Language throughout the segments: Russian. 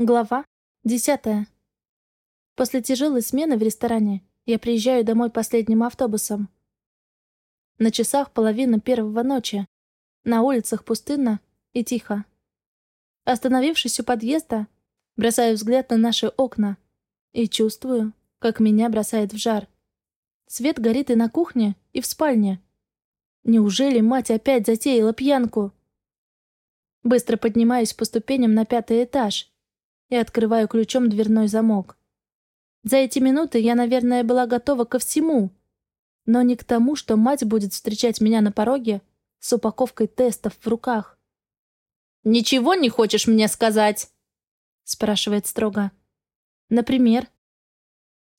Глава десятая. После тяжелой смены в ресторане я приезжаю домой последним автобусом. На часах половина первого ночи. На улицах пустынно и тихо. Остановившись у подъезда, бросаю взгляд на наши окна и чувствую, как меня бросает в жар. Свет горит и на кухне, и в спальне. Неужели мать опять затеяла пьянку? Быстро поднимаюсь по ступеням на пятый этаж и открываю ключом дверной замок. За эти минуты я, наверное, была готова ко всему, но не к тому, что мать будет встречать меня на пороге с упаковкой тестов в руках. «Ничего не хочешь мне сказать?» спрашивает строго. «Например?»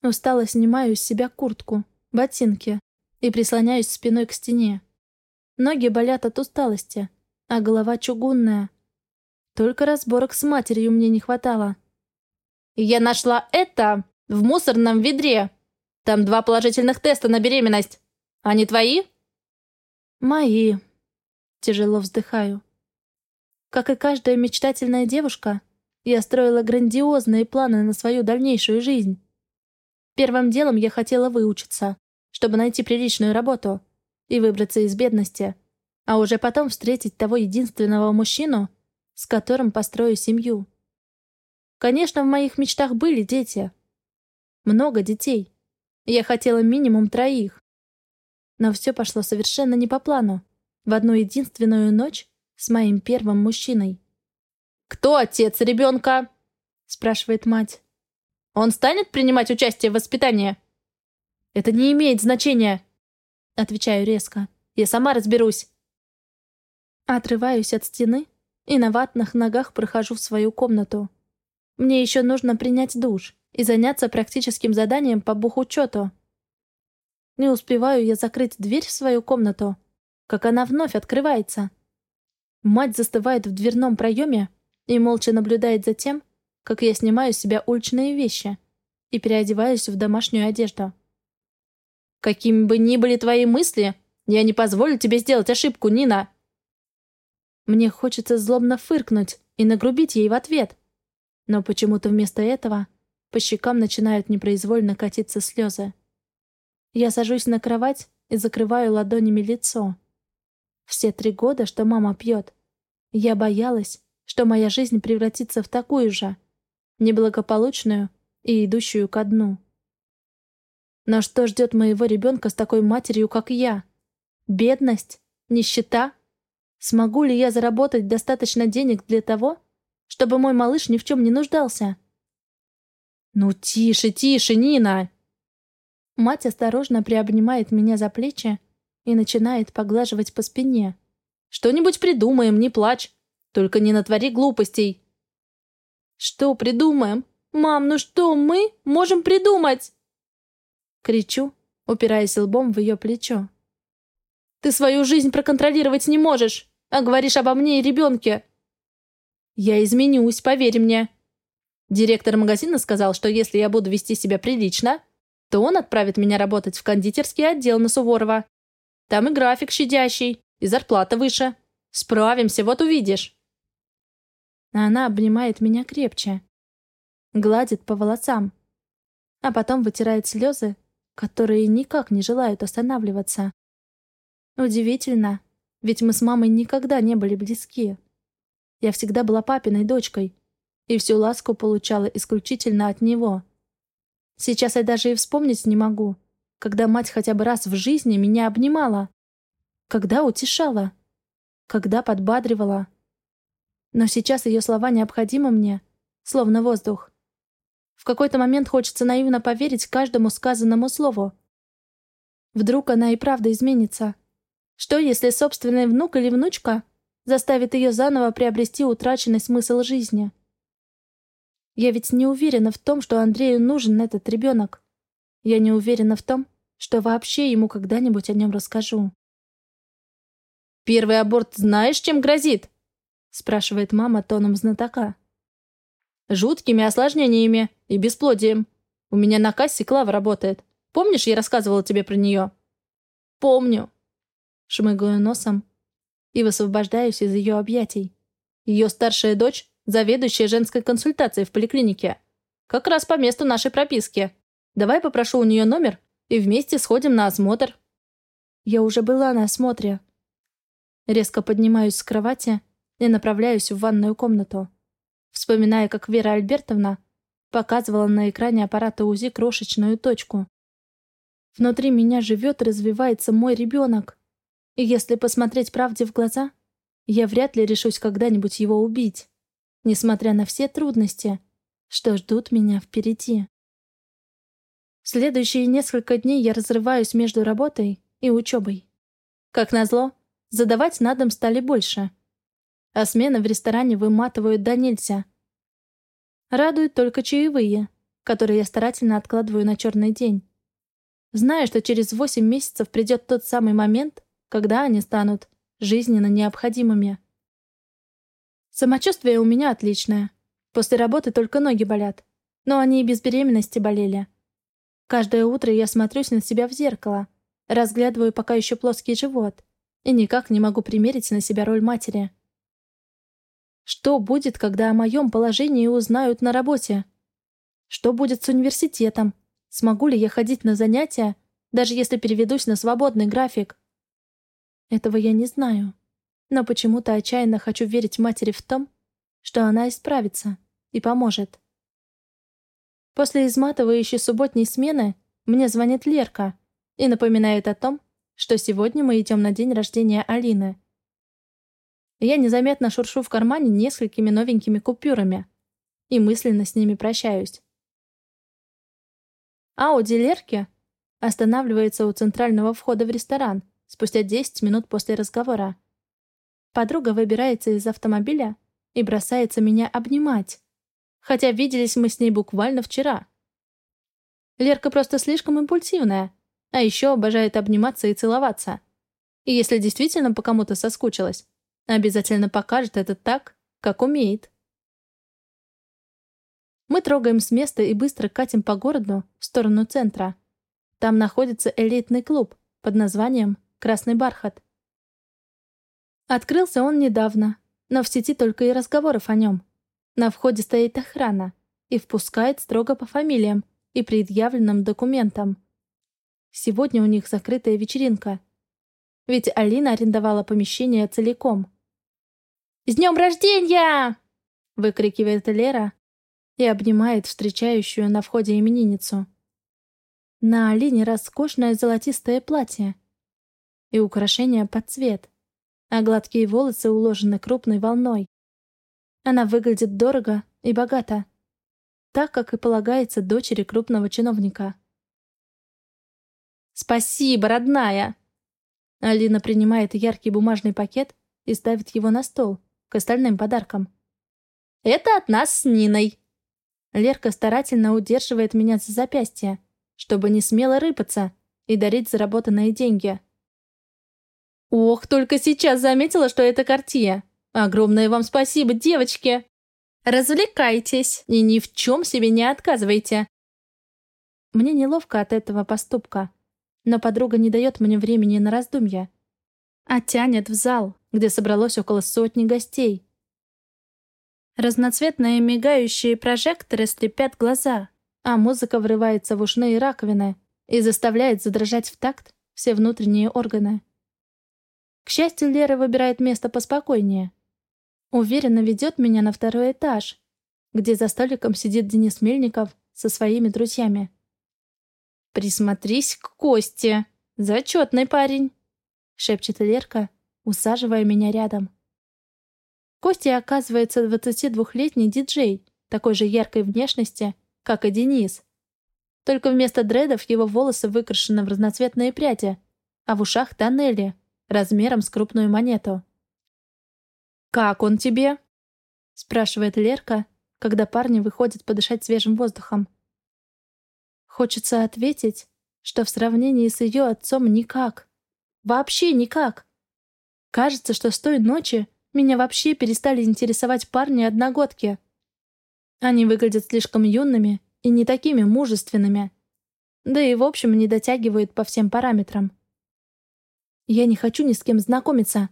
Устало снимаю с себя куртку, ботинки и прислоняюсь спиной к стене. Ноги болят от усталости, а голова чугунная. Только разборок с матерью мне не хватало. «Я нашла это в мусорном ведре. Там два положительных теста на беременность. Они твои?» «Мои». Тяжело вздыхаю. Как и каждая мечтательная девушка, я строила грандиозные планы на свою дальнейшую жизнь. Первым делом я хотела выучиться, чтобы найти приличную работу и выбраться из бедности, а уже потом встретить того единственного мужчину, с которым построю семью. Конечно, в моих мечтах были дети. Много детей. Я хотела минимум троих. Но все пошло совершенно не по плану. В одну единственную ночь с моим первым мужчиной. «Кто отец ребенка?» — спрашивает мать. «Он станет принимать участие в воспитании?» «Это не имеет значения», — отвечаю резко. «Я сама разберусь». Отрываюсь от стены и на ватных ногах прохожу в свою комнату. Мне еще нужно принять душ и заняться практическим заданием по бухучету. Не успеваю я закрыть дверь в свою комнату, как она вновь открывается. Мать застывает в дверном проеме и молча наблюдает за тем, как я снимаю с себя уличные вещи и переодеваюсь в домашнюю одежду. «Какими бы ни были твои мысли, я не позволю тебе сделать ошибку, Нина!» Мне хочется злобно фыркнуть и нагрубить ей в ответ. Но почему-то вместо этого по щекам начинают непроизвольно катиться слезы. Я сажусь на кровать и закрываю ладонями лицо. Все три года, что мама пьет, я боялась, что моя жизнь превратится в такую же, неблагополучную и идущую ко дну. Но что ждет моего ребенка с такой матерью, как я? Бедность? Нищета? Смогу ли я заработать достаточно денег для того, чтобы мой малыш ни в чем не нуждался? «Ну, тише, тише, Нина!» Мать осторожно приобнимает меня за плечи и начинает поглаживать по спине. «Что-нибудь придумаем, не плачь. Только не натвори глупостей». «Что придумаем? Мам, ну что мы можем придумать?» Кричу, упираясь лбом в ее плечо. «Ты свою жизнь проконтролировать не можешь а говоришь обо мне и ребенке. Я изменюсь, поверь мне. Директор магазина сказал, что если я буду вести себя прилично, то он отправит меня работать в кондитерский отдел на Суворова. Там и график щадящий, и зарплата выше. Справимся, вот увидишь. Она обнимает меня крепче, гладит по волосам, а потом вытирает слезы, которые никак не желают останавливаться. Удивительно, ведь мы с мамой никогда не были близки. Я всегда была папиной дочкой, и всю ласку получала исключительно от него. Сейчас я даже и вспомнить не могу, когда мать хотя бы раз в жизни меня обнимала, когда утешала, когда подбадривала. Но сейчас ее слова необходимы мне, словно воздух. В какой-то момент хочется наивно поверить каждому сказанному слову. Вдруг она и правда изменится. Что, если собственный внук или внучка заставит ее заново приобрести утраченный смысл жизни? Я ведь не уверена в том, что Андрею нужен этот ребенок. Я не уверена в том, что вообще ему когда-нибудь о нем расскажу. «Первый аборт знаешь, чем грозит?» спрашивает мама тоном знатока. «Жуткими осложнениями и бесплодием. У меня на кассе Клава работает. Помнишь, я рассказывала тебе про нее?» «Помню шмыгаю носом и высвобождаюсь из ее объятий. Ее старшая дочь заведующая женской консультацией в поликлинике. Как раз по месту нашей прописки. Давай попрошу у нее номер и вместе сходим на осмотр». Я уже была на осмотре. Резко поднимаюсь с кровати и направляюсь в ванную комнату. Вспоминая, как Вера Альбертовна показывала на экране аппарата УЗИ крошечную точку. Внутри меня живет и развивается мой ребенок. И если посмотреть правде в глаза, я вряд ли решусь когда-нибудь его убить, несмотря на все трудности, что ждут меня впереди. Следующие несколько дней я разрываюсь между работой и учебой. Как назло, задавать на дом стали больше. А смены в ресторане выматывают до нельзя. Радуют только чаевые, которые я старательно откладываю на черный день. Знаю, что через восемь месяцев придет тот самый момент, когда они станут жизненно необходимыми. Самочувствие у меня отличное. После работы только ноги болят. Но они и без беременности болели. Каждое утро я смотрюсь на себя в зеркало, разглядываю пока еще плоский живот и никак не могу примерить на себя роль матери. Что будет, когда о моем положении узнают на работе? Что будет с университетом? Смогу ли я ходить на занятия, даже если переведусь на свободный график? Этого я не знаю. Но почему-то отчаянно хочу верить матери в том, что она исправится и поможет. После изматывающей субботней смены мне звонит Лерка и напоминает о том, что сегодня мы идем на день рождения Алины. Я незаметно шуршу в кармане несколькими новенькими купюрами и мысленно с ними прощаюсь. Ауди Лерки останавливается у центрального входа в ресторан спустя 10 минут после разговора. Подруга выбирается из автомобиля и бросается меня обнимать, хотя виделись мы с ней буквально вчера. Лерка просто слишком импульсивная, а еще обожает обниматься и целоваться. И если действительно по кому-то соскучилась, обязательно покажет это так, как умеет. Мы трогаем с места и быстро катим по городу в сторону центра. Там находится элитный клуб под названием Красный бархат. Открылся он недавно, но в сети только и разговоров о нем. На входе стоит охрана и впускает строго по фамилиям и предъявленным документам. Сегодня у них закрытая вечеринка. Ведь Алина арендовала помещение целиком. «С днем рождения!» — выкрикивает Лера и обнимает встречающую на входе именинницу. На Алине роскошное золотистое платье — и украшения под цвет, а гладкие волосы уложены крупной волной. Она выглядит дорого и богато, так, как и полагается дочери крупного чиновника. «Спасибо, родная!» Алина принимает яркий бумажный пакет и ставит его на стол, к остальным подаркам. «Это от нас с Ниной!» Лерка старательно удерживает меня за запястье, чтобы не смело рыпаться и дарить заработанные деньги. Ох, только сейчас заметила, что это картия. Огромное вам спасибо, девочки. Развлекайтесь и ни в чем себе не отказывайте. Мне неловко от этого поступка, но подруга не дает мне времени на раздумья, а тянет в зал, где собралось около сотни гостей. Разноцветные мигающие прожекторы слепят глаза, а музыка врывается в ушные раковины и заставляет задрожать в такт все внутренние органы. К счастью, Лера выбирает место поспокойнее. Уверенно ведет меня на второй этаж, где за столиком сидит Денис Мельников со своими друзьями. «Присмотрись к Косте! Зачетный парень!» — шепчет Лерка, усаживая меня рядом. Костя оказывается 22-летний диджей, такой же яркой внешности, как и Денис. Только вместо дредов его волосы выкрашены в разноцветные пряди, а в ушах тоннели, размером с крупную монету. «Как он тебе?» — спрашивает Лерка, когда парни выходят подышать свежим воздухом. Хочется ответить, что в сравнении с ее отцом никак. Вообще никак. Кажется, что с той ночи меня вообще перестали интересовать парни-одногодки. Они выглядят слишком юными и не такими мужественными. Да и в общем не дотягивают по всем параметрам. Я не хочу ни с кем знакомиться.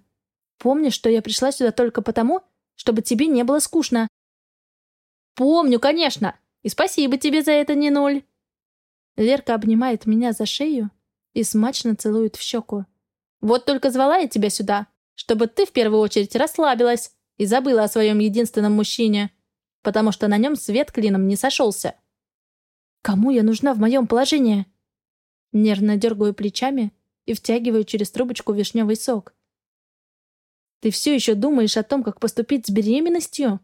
Помнишь, что я пришла сюда только потому, чтобы тебе не было скучно. «Помню, конечно! И спасибо тебе за это, не ноль!» Лерка обнимает меня за шею и смачно целует в щеку. «Вот только звала я тебя сюда, чтобы ты в первую очередь расслабилась и забыла о своем единственном мужчине, потому что на нем свет клином не сошелся». «Кому я нужна в моем положении?» Нервно дергаю плечами и втягиваю через трубочку вишневый сок. «Ты все еще думаешь о том, как поступить с беременностью?»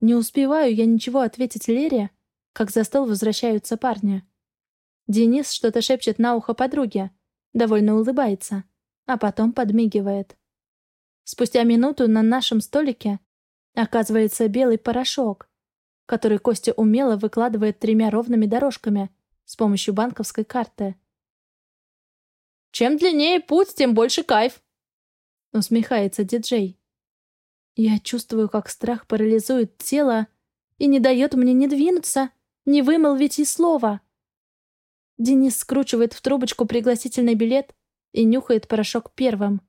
Не успеваю я ничего ответить Лере, как за стол возвращаются парни. Денис что-то шепчет на ухо подруге, довольно улыбается, а потом подмигивает. Спустя минуту на нашем столике оказывается белый порошок, который Костя умело выкладывает тремя ровными дорожками с помощью банковской карты. «Чем длиннее путь, тем больше кайф», — усмехается диджей. Я чувствую, как страх парализует тело и не дает мне ни двинуться, ни вымолвить и слова. Денис скручивает в трубочку пригласительный билет и нюхает порошок первым.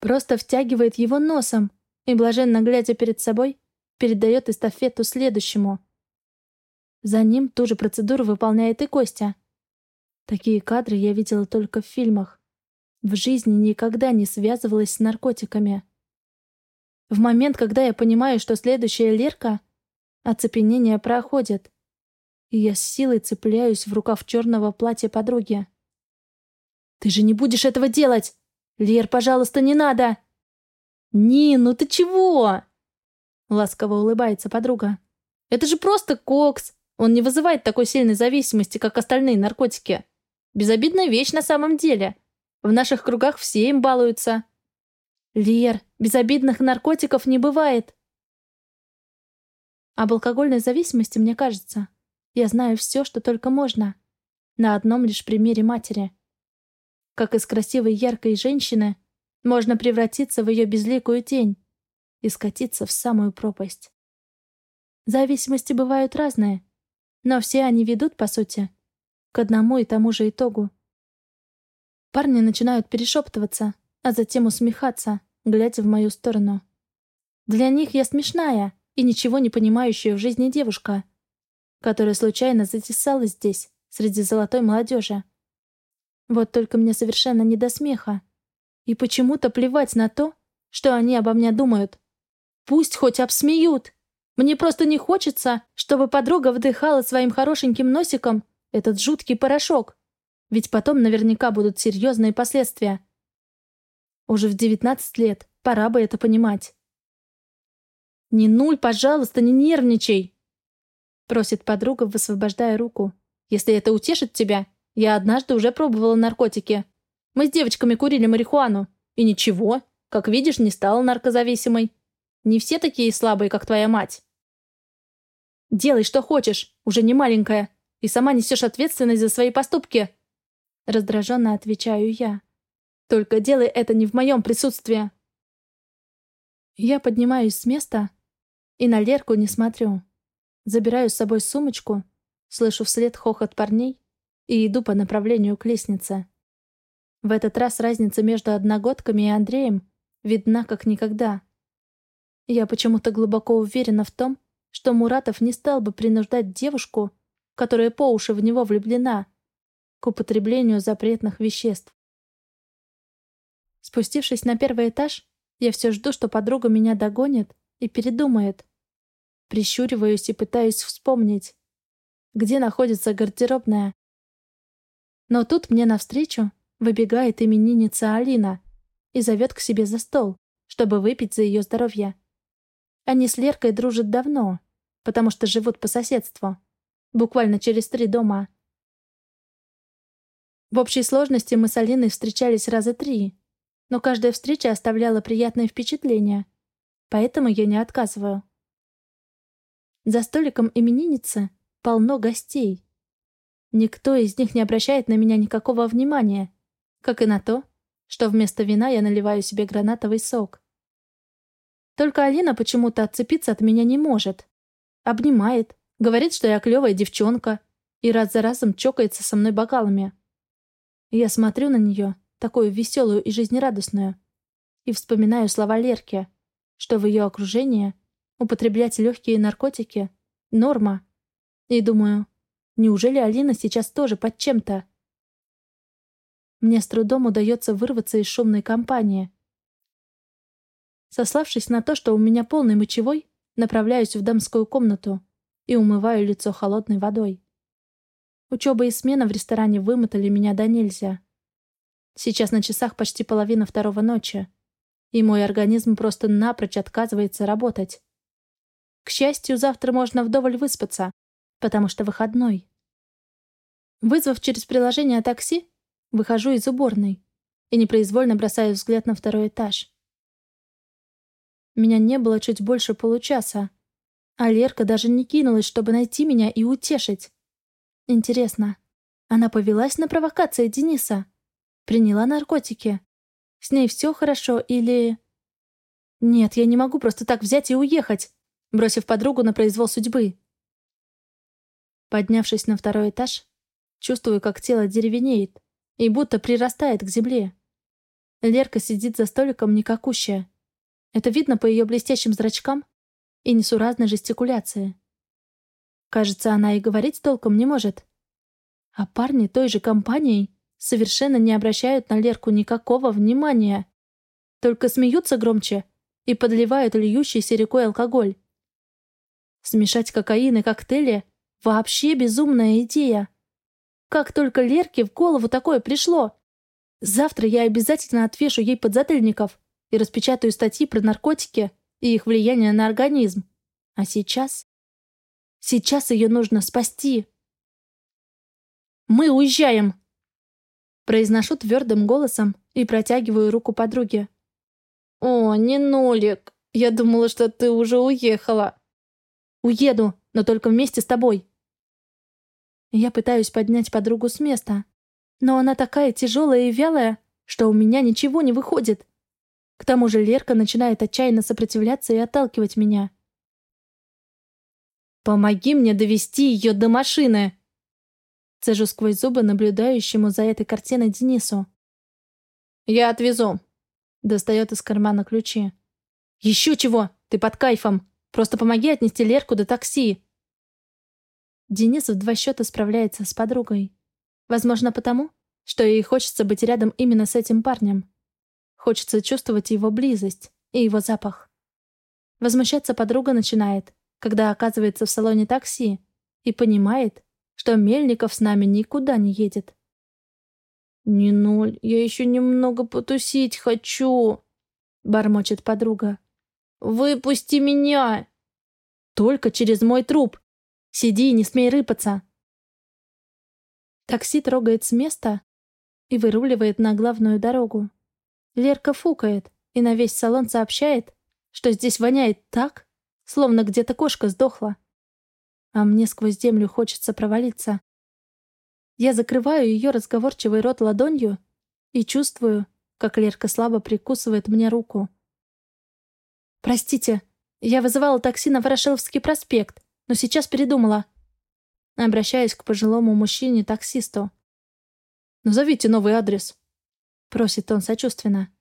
Просто втягивает его носом и, блаженно глядя перед собой, передает эстафету следующему. За ним ту же процедуру выполняет и Костя. Такие кадры я видела только в фильмах. В жизни никогда не связывалась с наркотиками. В момент, когда я понимаю, что следующая Лерка, оцепенение проходит, и я с силой цепляюсь в рукав черного платья подруги. «Ты же не будешь этого делать! Лер, пожалуйста, не надо!» «Нин, ну ты чего?» Ласково улыбается подруга. «Это же просто кокс! Он не вызывает такой сильной зависимости, как остальные наркотики. Безобидная вещь на самом деле. В наших кругах все им балуются. Лер, безобидных наркотиков не бывает. Об алкогольной зависимости, мне кажется, я знаю все, что только можно. На одном лишь примере матери. Как из красивой яркой женщины можно превратиться в ее безликую тень и скатиться в самую пропасть. Зависимости бывают разные, но все они ведут, по сути, к одному и тому же итогу. Парни начинают перешептываться, а затем усмехаться, глядя в мою сторону. Для них я смешная и ничего не понимающая в жизни девушка, которая случайно затесалась здесь, среди золотой молодежи. Вот только мне совершенно не до смеха. И почему-то плевать на то, что они обо мне думают. Пусть хоть обсмеют. Мне просто не хочется, чтобы подруга вдыхала своим хорошеньким носиком этот жуткий порошок. Ведь потом наверняка будут серьезные последствия. Уже в 19 лет пора бы это понимать. «Не нуль, пожалуйста, не нервничай!» Просит подруга, высвобождая руку. «Если это утешит тебя, я однажды уже пробовала наркотики. Мы с девочками курили марихуану. И ничего, как видишь, не стала наркозависимой. Не все такие слабые, как твоя мать. Делай, что хочешь, уже не маленькая, и сама несешь ответственность за свои поступки. Раздраженно отвечаю я. Только делай это не в моем присутствии. Я поднимаюсь с места и на Лерку не смотрю. Забираю с собой сумочку, слышу вслед хохот парней и иду по направлению к лестнице. В этот раз разница между одногодками и Андреем видна как никогда. Я почему-то глубоко уверена в том, что Муратов не стал бы принуждать девушку, которая по уши в него влюблена, к употреблению запретных веществ. Спустившись на первый этаж, я все жду, что подруга меня догонит и передумает. Прищуриваюсь и пытаюсь вспомнить, где находится гардеробная. Но тут мне навстречу выбегает именинница Алина и зовет к себе за стол, чтобы выпить за ее здоровье. Они с Леркой дружат давно, потому что живут по соседству, буквально через три дома. В общей сложности мы с Алиной встречались раза три, но каждая встреча оставляла приятное впечатление, поэтому я не отказываю. За столиком именинницы полно гостей. Никто из них не обращает на меня никакого внимания, как и на то, что вместо вина я наливаю себе гранатовый сок. Только Алина почему-то отцепиться от меня не может. Обнимает, говорит, что я клевая девчонка, и раз за разом чокается со мной бокалами. Я смотрю на нее, такую веселую и жизнерадостную, и вспоминаю слова Лерки, что в ее окружении Употреблять легкие наркотики — норма. И думаю, неужели Алина сейчас тоже под чем-то? Мне с трудом удается вырваться из шумной компании. Сославшись на то, что у меня полный мочевой, направляюсь в дамскую комнату и умываю лицо холодной водой. Учеба и смена в ресторане вымотали меня до нельзя. Сейчас на часах почти половина второго ночи, и мой организм просто напрочь отказывается работать. К счастью, завтра можно вдоволь выспаться, потому что выходной. Вызвав через приложение такси, выхожу из уборной и непроизвольно бросаю взгляд на второй этаж. Меня не было чуть больше получаса, а Лерка даже не кинулась, чтобы найти меня и утешить. Интересно, она повелась на провокации Дениса? Приняла наркотики? С ней все хорошо или... Нет, я не могу просто так взять и уехать, бросив подругу на произвол судьбы. Поднявшись на второй этаж, чувствую, как тело деревенеет и будто прирастает к земле. Лерка сидит за столиком никакущая. Это видно по ее блестящим зрачкам и несуразной жестикуляции. Кажется, она и говорить толком не может. А парни той же компанией совершенно не обращают на Лерку никакого внимания. Только смеются громче и подливают льющийся рекой алкоголь. Смешать кокаин и коктейли — вообще безумная идея. Как только Лерке в голову такое пришло? Завтра я обязательно отвешу ей подзатыльников и распечатаю статьи про наркотики и их влияние на организм. А сейчас... Сейчас ее нужно спасти. «Мы уезжаем!» Произношу твердым голосом и протягиваю руку подруге. «О, не Нолик! Я думала, что ты уже уехала!» «Уеду, но только вместе с тобой!» Я пытаюсь поднять подругу с места, но она такая тяжелая и вялая, что у меня ничего не выходит. К тому же Лерка начинает отчаянно сопротивляться и отталкивать меня. «Помоги мне довести ее до машины!» Цежу сквозь зубы наблюдающему за этой картиной Денису. «Я отвезу». Достает из кармана ключи. «Еще чего? Ты под кайфом. Просто помоги отнести Лерку до такси». Денис в два счета справляется с подругой. Возможно, потому, что ей хочется быть рядом именно с этим парнем. Хочется чувствовать его близость и его запах. Возмущаться подруга начинает, когда оказывается в салоне такси и понимает, что Мельников с нами никуда не едет. «Не ноль, я еще немного потусить хочу», — бормочет подруга. «Выпусти меня!» «Только через мой труп! Сиди и не смей рыпаться!» Такси трогает с места и выруливает на главную дорогу. Лерка фукает и на весь салон сообщает, что здесь воняет так, словно где-то кошка сдохла а мне сквозь землю хочется провалиться. Я закрываю ее разговорчивый рот ладонью и чувствую, как Лерка слабо прикусывает мне руку. «Простите, я вызывала такси на Ворошиловский проспект, но сейчас передумала». Обращаюсь к пожилому мужчине-таксисту. «Назовите новый адрес», — просит он сочувственно.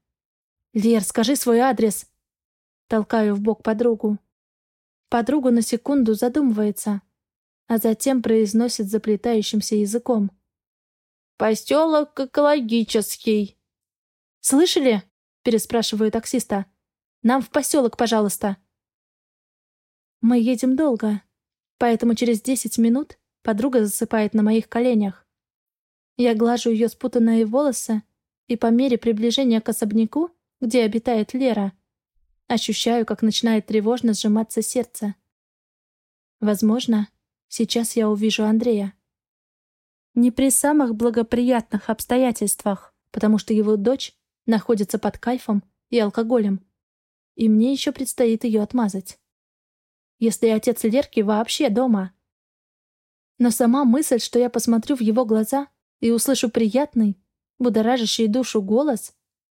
«Лер, скажи свой адрес!» Толкаю в бок подругу. Подруга на секунду задумывается, а затем произносит заплетающимся языком. «Поселок экологический». «Слышали?» — переспрашиваю таксиста. «Нам в поселок, пожалуйста». Мы едем долго, поэтому через десять минут подруга засыпает на моих коленях. Я глажу ее спутанные волосы, и по мере приближения к особняку, где обитает Лера, Ощущаю, как начинает тревожно сжиматься сердце. Возможно, сейчас я увижу Андрея. Не при самых благоприятных обстоятельствах, потому что его дочь находится под кайфом и алкоголем. И мне еще предстоит ее отмазать. Если отец Лерки вообще дома. Но сама мысль, что я посмотрю в его глаза и услышу приятный, будоражащий душу голос,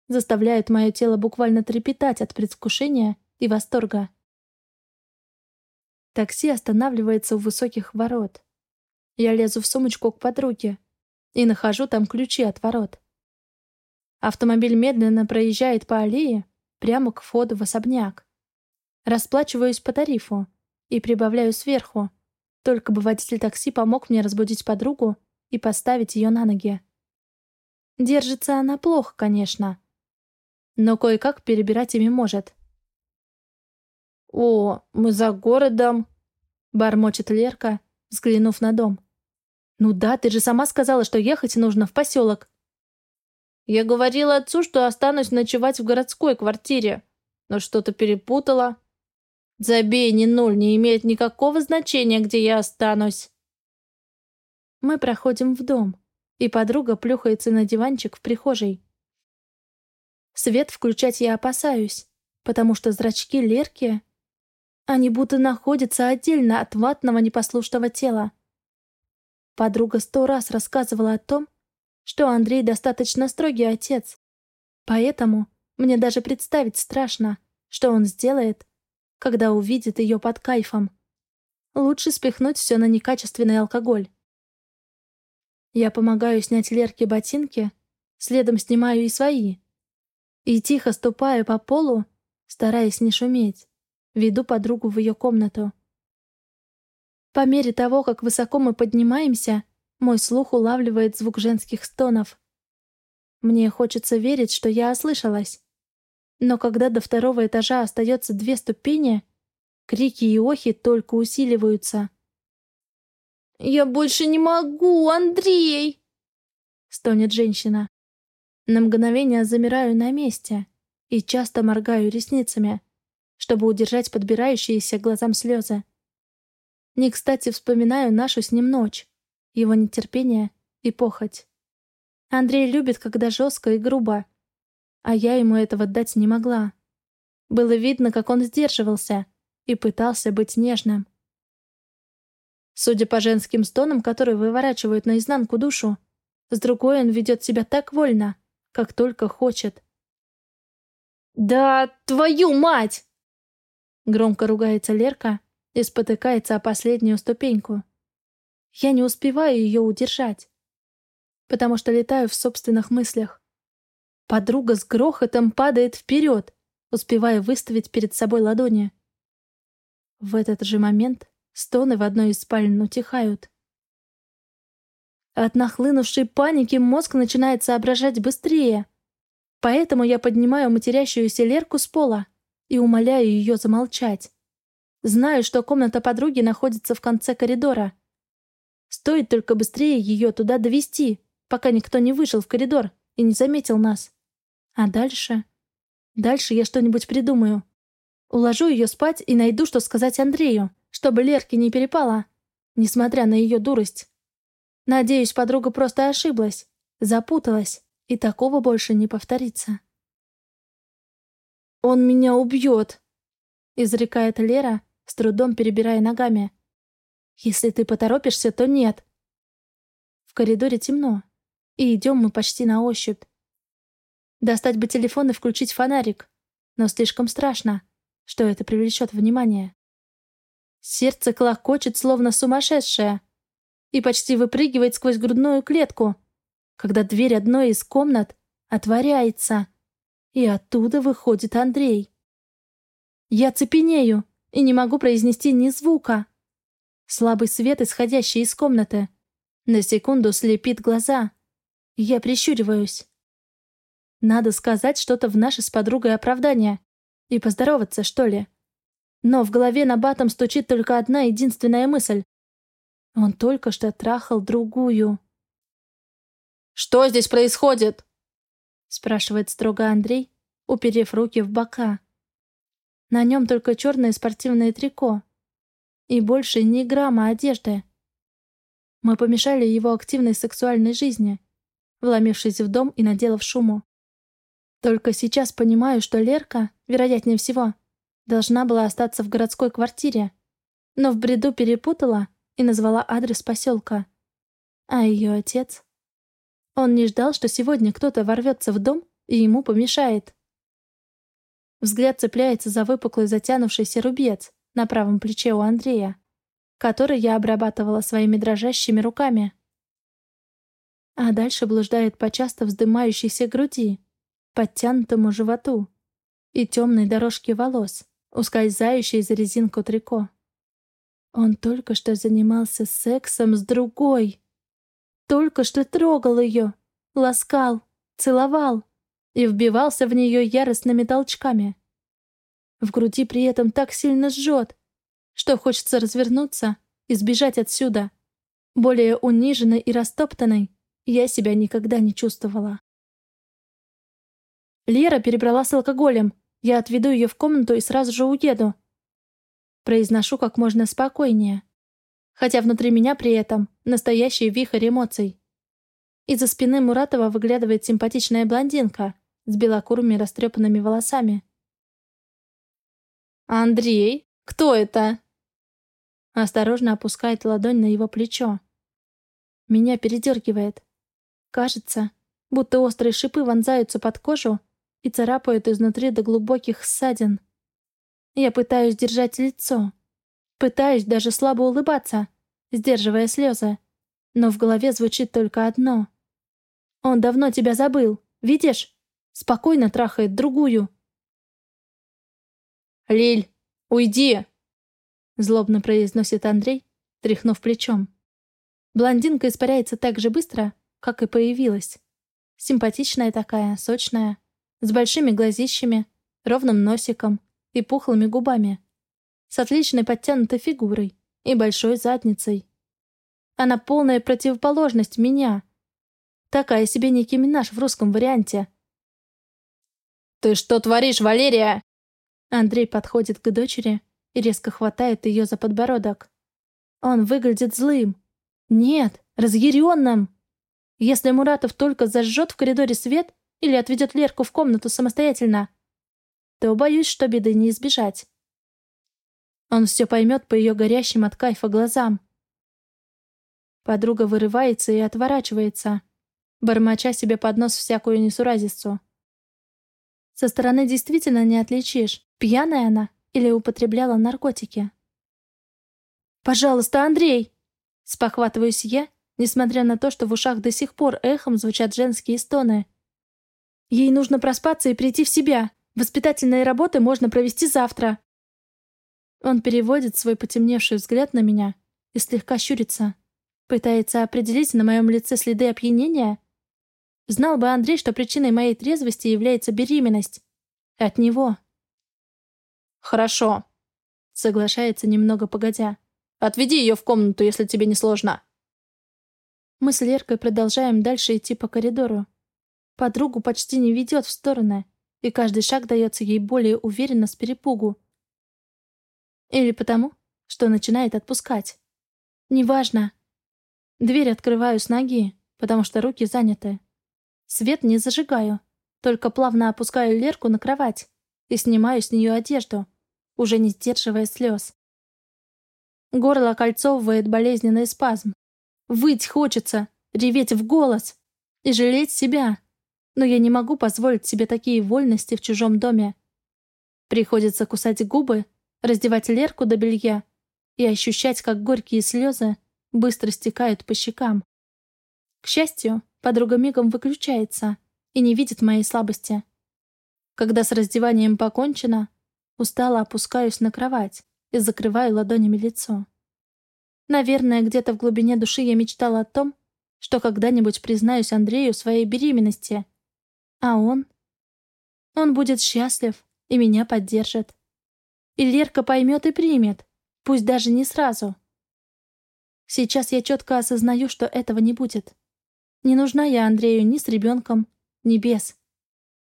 заставляют мое тело буквально трепетать от предвкушения и восторга. Такси останавливается у высоких ворот. Я лезу в сумочку к подруге и нахожу там ключи от ворот. Автомобиль медленно проезжает по аллее прямо к входу в особняк. Расплачиваюсь по тарифу и прибавляю сверху, только бы водитель такси помог мне разбудить подругу и поставить ее на ноги. Держится она плохо, конечно, но кое-как перебирать ими может. «О, мы за городом!» — бормочет Лерка, взглянув на дом. «Ну да, ты же сама сказала, что ехать нужно в поселок». «Я говорила отцу, что останусь ночевать в городской квартире, но что-то перепутала. Забей, ни ноль, не имеет никакого значения, где я останусь». Мы проходим в дом, и подруга плюхается на диванчик в прихожей. Свет включать я опасаюсь, потому что зрачки Лерки... Они будто находятся отдельно от ватного непослушного тела. Подруга сто раз рассказывала о том, что Андрей достаточно строгий отец. Поэтому мне даже представить страшно, что он сделает, когда увидит ее под кайфом. Лучше спихнуть все на некачественный алкоголь. Я помогаю снять Лерке ботинки, следом снимаю и свои. И тихо ступаю по полу, стараясь не шуметь, веду подругу в ее комнату. По мере того, как высоко мы поднимаемся, мой слух улавливает звук женских стонов. Мне хочется верить, что я ослышалась. Но когда до второго этажа остается две ступени, крики и охи только усиливаются. «Я больше не могу, Андрей!» — стонет женщина. На мгновение замираю на месте и часто моргаю ресницами, чтобы удержать подбирающиеся глазам слезы. Не кстати вспоминаю нашу с ним ночь, его нетерпение и похоть. Андрей любит, когда жестко и грубо, а я ему этого дать не могла. Было видно, как он сдерживался и пытался быть нежным. Судя по женским стонам, которые выворачивают наизнанку душу, с другой он ведет себя так вольно, как только хочет. «Да твою мать!» Громко ругается Лерка и спотыкается о последнюю ступеньку. Я не успеваю ее удержать, потому что летаю в собственных мыслях. Подруга с грохотом падает вперед, успевая выставить перед собой ладони. В этот же момент Стоны в одной из спален утихают. От нахлынувшей паники мозг начинает соображать быстрее. Поэтому я поднимаю матерящуюся Лерку с пола и умоляю ее замолчать. Знаю, что комната подруги находится в конце коридора. Стоит только быстрее ее туда довести, пока никто не вышел в коридор и не заметил нас. А дальше... Дальше я что-нибудь придумаю. Уложу ее спать и найду, что сказать Андрею чтобы Лерке не перепало, несмотря на ее дурость. Надеюсь, подруга просто ошиблась, запуталась, и такого больше не повторится. «Он меня убьет!» — изрекает Лера, с трудом перебирая ногами. «Если ты поторопишься, то нет». В коридоре темно, и идем мы почти на ощупь. Достать бы телефон и включить фонарик, но слишком страшно, что это привлечет внимание. Сердце клокочет, словно сумасшедшее, и почти выпрыгивает сквозь грудную клетку, когда дверь одной из комнат отворяется, и оттуда выходит Андрей. Я цепенею и не могу произнести ни звука. Слабый свет, исходящий из комнаты, на секунду слепит глаза. Я прищуриваюсь. Надо сказать что-то в наше с подругой оправдание и поздороваться, что ли. Но в голове на батом стучит только одна единственная мысль. Он только что трахал другую. «Что здесь происходит?» спрашивает строго Андрей, уперев руки в бока. На нем только черное спортивное трико. И больше ни грамма одежды. Мы помешали его активной сексуальной жизни, вломившись в дом и наделав шуму. Только сейчас понимаю, что Лерка, вероятнее всего, Должна была остаться в городской квартире, но в бреду перепутала и назвала адрес поселка. А ее отец? Он не ждал, что сегодня кто-то ворвется в дом и ему помешает. Взгляд цепляется за выпуклый затянувшийся рубец на правом плече у Андрея, который я обрабатывала своими дрожащими руками. А дальше блуждает по часто вздымающейся груди, подтянутому животу и темной дорожке волос, ускользающей за резинку трико. Он только что занимался сексом с другой. Только что трогал ее, ласкал, целовал и вбивался в нее яростными толчками. В груди при этом так сильно жжет, что хочется развернуться и сбежать отсюда. Более униженной и растоптанной я себя никогда не чувствовала. Лера перебрала с алкоголем. Я отведу ее в комнату и сразу же уеду. Произношу как можно спокойнее. Хотя внутри меня при этом настоящий вихрь эмоций. Из-за спины Муратова выглядывает симпатичная блондинка с белокурыми растрепанными волосами. «Андрей, кто это?» Осторожно опускает ладонь на его плечо. Меня передергивает. Кажется, будто острые шипы вонзаются под кожу и царапают изнутри до глубоких ссадин. Я пытаюсь держать лицо. Пытаюсь даже слабо улыбаться, сдерживая слезы. Но в голове звучит только одно. «Он давно тебя забыл, видишь? Спокойно трахает другую». «Лиль, уйди!» Злобно произносит Андрей, тряхнув плечом. Блондинка испаряется так же быстро, как и появилась. Симпатичная такая, сочная, с большими глазищами, ровным носиком и пухлыми губами, с отличной подтянутой фигурой и большой задницей. Она полная противоположность меня. Такая себе Ники Минаж в русском варианте. «Ты что творишь, Валерия?» Андрей подходит к дочери и резко хватает ее за подбородок. Он выглядит злым, нет, разъяренным. Если Муратов только зажжет в коридоре свет или отведет Лерку в комнату самостоятельно, то боюсь, что беды не избежать. Он все поймет по ее горящим от кайфа глазам. Подруга вырывается и отворачивается, бормоча себе под нос всякую несуразицу. Со стороны действительно не отличишь, пьяная она или употребляла наркотики. «Пожалуйста, Андрей!» Спохватываюсь я, несмотря на то, что в ушах до сих пор эхом звучат женские стоны. Ей нужно проспаться и прийти в себя. Воспитательные работы можно провести завтра. Он переводит свой потемневший взгляд на меня и слегка щурится. Пытается определить на моем лице следы опьянения. Знал бы Андрей, что причиной моей трезвости является беременность. От него. «Хорошо», — соглашается немного погодя. Отведи ее в комнату, если тебе не сложно». Мы с Леркой продолжаем дальше идти по коридору. Подругу почти не ведет в стороны, и каждый шаг дается ей более уверенно с перепугу. Или потому, что начинает отпускать. Неважно. Дверь открываю с ноги, потому что руки заняты. Свет не зажигаю, только плавно опускаю Лерку на кровать и снимаю с нее одежду, уже не сдерживая слез. Горло кольцовывает болезненный спазм. Выть хочется, реветь в голос и жалеть себя. Но я не могу позволить себе такие вольности в чужом доме. Приходится кусать губы, раздевать Лерку до белья и ощущать, как горькие слезы быстро стекают по щекам. К счастью, подруга мигом выключается и не видит моей слабости. Когда с раздеванием покончено, устало опускаюсь на кровать и закрываю ладонями лицо. Наверное, где-то в глубине души я мечтала о том, что когда-нибудь признаюсь Андрею своей беременности. А он? Он будет счастлив и меня поддержит. И Лерка поймет и примет, пусть даже не сразу. Сейчас я четко осознаю, что этого не будет. Не нужна я Андрею ни с ребенком, ни без.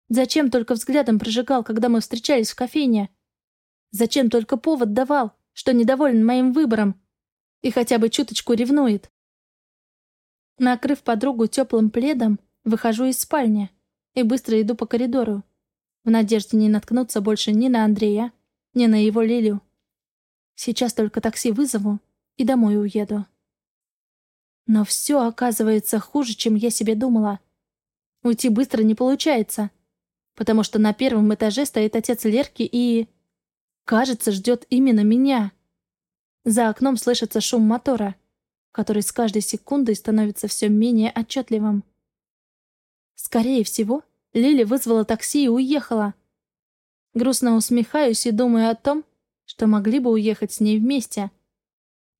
Зачем только взглядом прожигал, когда мы встречались в кофейне? Зачем только повод давал, что недоволен моим выбором и хотя бы чуточку ревнует? Накрыв подругу теплым пледом, выхожу из спальни и быстро иду по коридору, в надежде не наткнуться больше ни на Андрея, ни на его Лилю. Сейчас только такси вызову и домой уеду. Но все оказывается хуже, чем я себе думала. Уйти быстро не получается, потому что на первом этаже стоит отец Лерки и... Кажется, ждет именно меня. За окном слышится шум мотора, который с каждой секундой становится все менее отчетливым. Скорее всего, Лили вызвала такси и уехала. Грустно усмехаюсь и думаю о том, что могли бы уехать с ней вместе.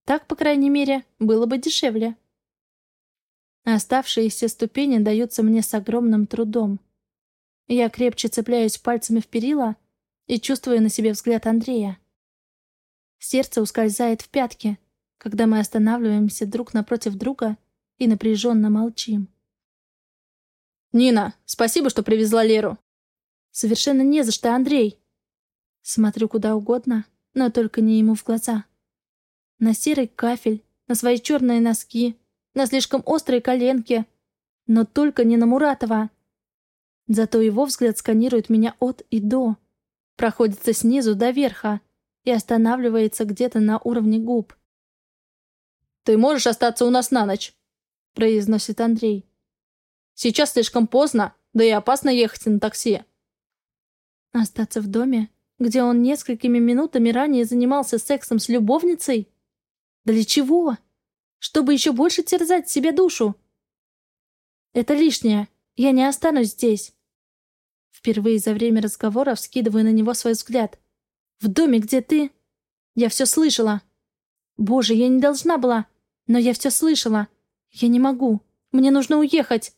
Так, по крайней мере, было бы дешевле. Оставшиеся ступени даются мне с огромным трудом. Я крепче цепляюсь пальцами в перила и чувствую на себе взгляд Андрея. Сердце ускользает в пятки, когда мы останавливаемся друг напротив друга и напряженно молчим. «Нина, спасибо, что привезла Леру». «Совершенно не за что, Андрей». Смотрю куда угодно, но только не ему в глаза. На серый кафель, на свои черные носки, на слишком острые коленки, но только не на Муратова. Зато его взгляд сканирует меня от и до, проходится снизу до верха и останавливается где-то на уровне губ. «Ты можешь остаться у нас на ночь?» — произносит Андрей. «Сейчас слишком поздно, да и опасно ехать на такси». Остаться в доме, где он несколькими минутами ранее занимался сексом с любовницей? Для чего? Чтобы еще больше терзать себе душу? Это лишнее. Я не останусь здесь. Впервые за время разговора вскидываю на него свой взгляд. В доме, где ты... Я все слышала. Боже, я не должна была. Но я все слышала. Я не могу. Мне нужно уехать.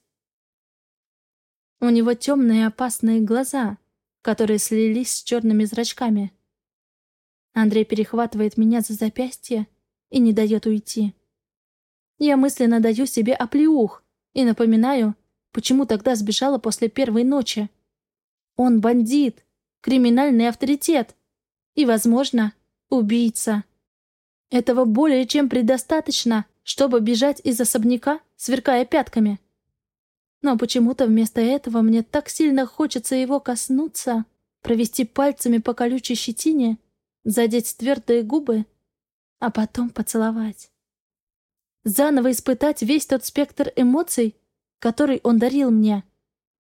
У него темные опасные глаза, которые слились с черными зрачками. Андрей перехватывает меня за запястье и не дает уйти. Я мысленно даю себе оплеух и напоминаю, почему тогда сбежала после первой ночи. Он бандит, криминальный авторитет и, возможно, убийца. Этого более чем предостаточно, чтобы бежать из особняка, сверкая пятками. Но почему-то вместо этого мне так сильно хочется его коснуться, провести пальцами по колючей щетине, задеть твердые губы, а потом поцеловать. Заново испытать весь тот спектр эмоций, который он дарил мне.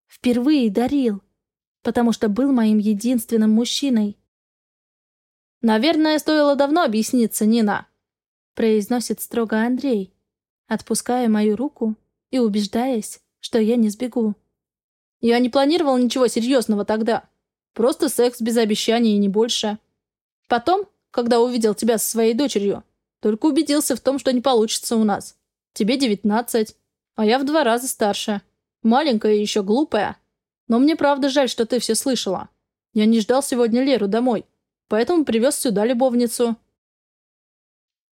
Впервые дарил, потому что был моим единственным мужчиной. «Наверное, стоило давно объясниться, Нина», — произносит строго Андрей, отпуская мою руку и убеждаясь, что я не сбегу. «Я не планировал ничего серьезного тогда. Просто секс без обещаний и не больше. Потом, когда увидел тебя со своей дочерью, только убедился в том, что не получится у нас. Тебе девятнадцать, а я в два раза старше. Маленькая и еще глупая. Но мне правда жаль, что ты все слышала. Я не ждал сегодня Леру домой поэтому привез сюда любовницу».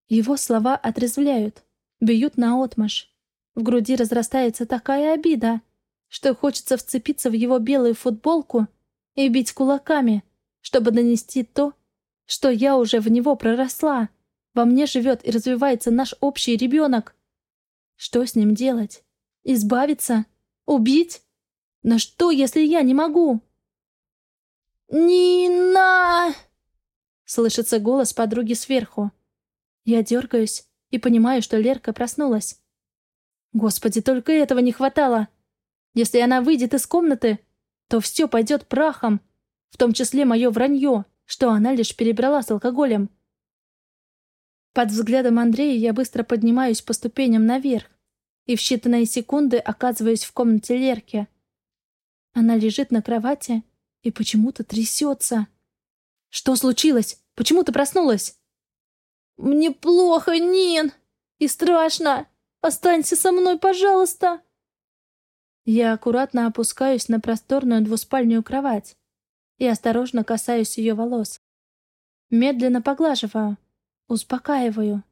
Его слова отрезвляют, бьют наотмашь. В груди разрастается такая обида, что хочется вцепиться в его белую футболку и бить кулаками, чтобы донести то, что я уже в него проросла. Во мне живет и развивается наш общий ребенок. Что с ним делать? Избавиться? Убить? Но что, если я не могу? «Нина!» Слышится голос подруги сверху. Я дергаюсь и понимаю, что Лерка проснулась. Господи, только этого не хватало. Если она выйдет из комнаты, то все пойдет прахом, в том числе мое вранье, что она лишь перебрала с алкоголем. Под взглядом Андрея я быстро поднимаюсь по ступеням наверх и в считанные секунды оказываюсь в комнате Лерки. Она лежит на кровати и почему-то трясется. «Что случилось? Почему ты проснулась?» «Мне плохо, Нин! И страшно! Останься со мной, пожалуйста!» Я аккуратно опускаюсь на просторную двуспальную кровать и осторожно касаюсь ее волос. Медленно поглаживаю, успокаиваю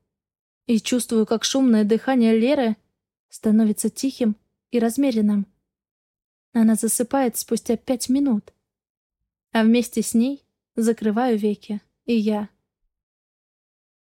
и чувствую, как шумное дыхание Леры становится тихим и размеренным. Она засыпает спустя пять минут, а вместе с ней Закрываю веки, и я.